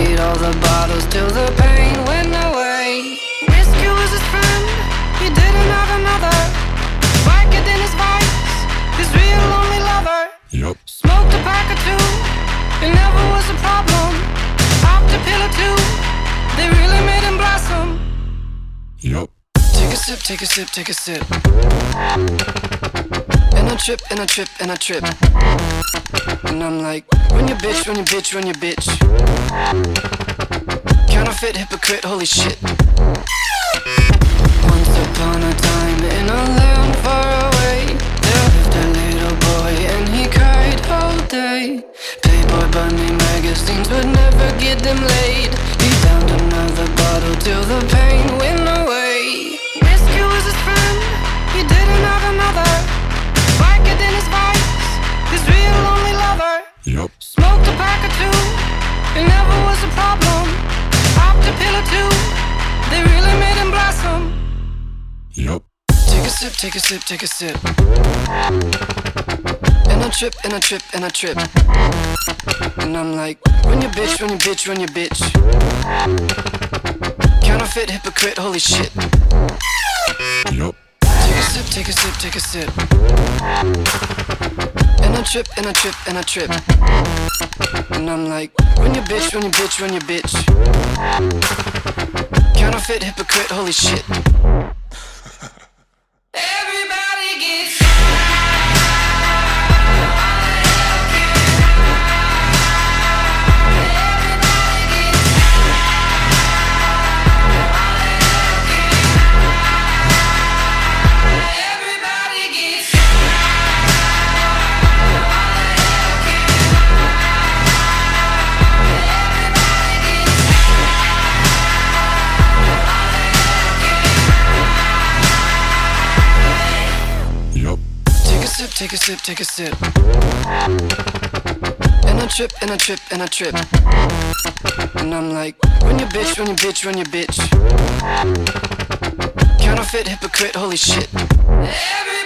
Emptied all the bottles till the pain went away. Whiskey was his friend, he didn't have another. Vodka than his vice, his real only lover. Yup. Smoked a pack or two, it never was a problem. Popped a pill or two, they really made him blossom. Yup. Take a sip, take a sip, take a sip. And I trip, and I trip, and I trip. And I'm like, run your bitch, run your bitch, run your bitch. Counterfeit, hypocrite, holy shit. Once upon a time in a land far away, there lived a little boy and he cried all day. Playboy bunny magazines would never get them laid. He downed another bottle till the pain went away. Whiskey was his friend, he didn't have another. Vodka than his vice, his real only lover. Yup. It never was a problem. Popped a pill or two, they really made him blossom. Yup. Take a sip, take a sip, take a sip. And I trip, and I trip, and I trip. And I'm like, run your bitch, run your bitch, run your bitch. Counterfeit, hypocrite, holy shit. Yup. Take a sip, take a sip, take a sip. And I trip, and I trip, and I trip. And I'm like, run your bitch, run your bitch, run your bitch. Counterfeit, hypocrite, holy shit. Sip, take a sip, take a sip. And I trip, and I trip, and I trip. And I'm like, run your bitch, run your bitch, run your bitch. Counterfeit, hypocrite, holy shit. Gets